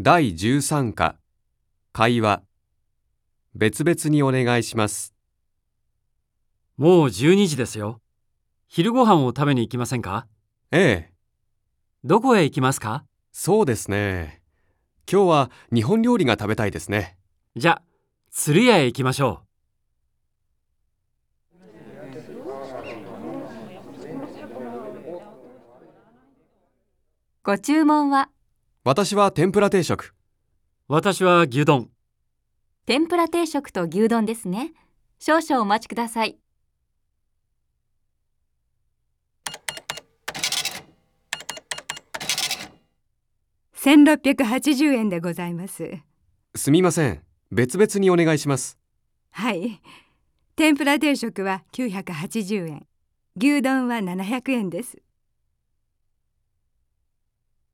第13課会話別々にお願いします。もう12時ですよ。昼ご飯を食べに行きませんか？ええ、どこへ行きますか？そうですね。今日は日本料理が食べたいですね。じゃ、釣り屋へ行きましょご注文は私は天ぷら定食。う。私は牛丼。天ぷら定食と牛丼ですね。少々お待ちください。1680円でございます。すみません。別々にお願いします。はい。天ぷら定食は980円。牛丼は700円です。